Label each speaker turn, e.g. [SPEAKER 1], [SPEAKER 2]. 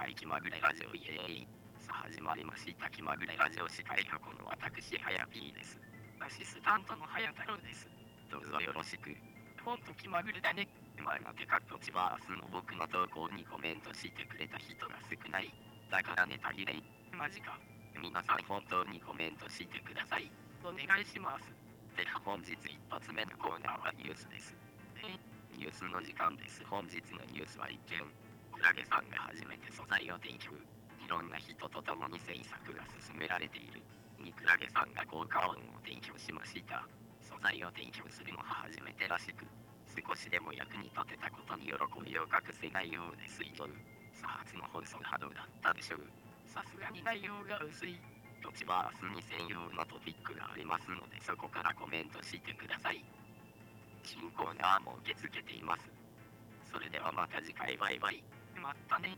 [SPEAKER 1] 回気まぐれラジオイエーイ。さあ始まりました気まぐれラジオ司会箱の私、はやぴーです。アシスタントのはや太郎です。どうぞよろしく。ほんと気まぐれだね。前のてかっこちは明日の僕の投稿にコメントしてくれた人が少ない。だからネタ切れ。マジか。皆さん本当にコメントしてください。お願いします。では本日一発目のコーナーはニュースです。えニュースの時間です。本日のニュースは一件。クラゲさんが初めて素材を提供。いろんな人と共に制作が進められている。にクラゲさんが効果音を提供しました。素材を提供するのは初めてらしく、少しでも役に立てたことに喜びを隠せないようです。以上。さあ、初の放送波動だったでしょう。さすがに内容が薄い。土地は明日に専用のトピックがありますので、そこからコメントしてください。新コーナーも受け付けています。それではまた次回バイバイ。またね。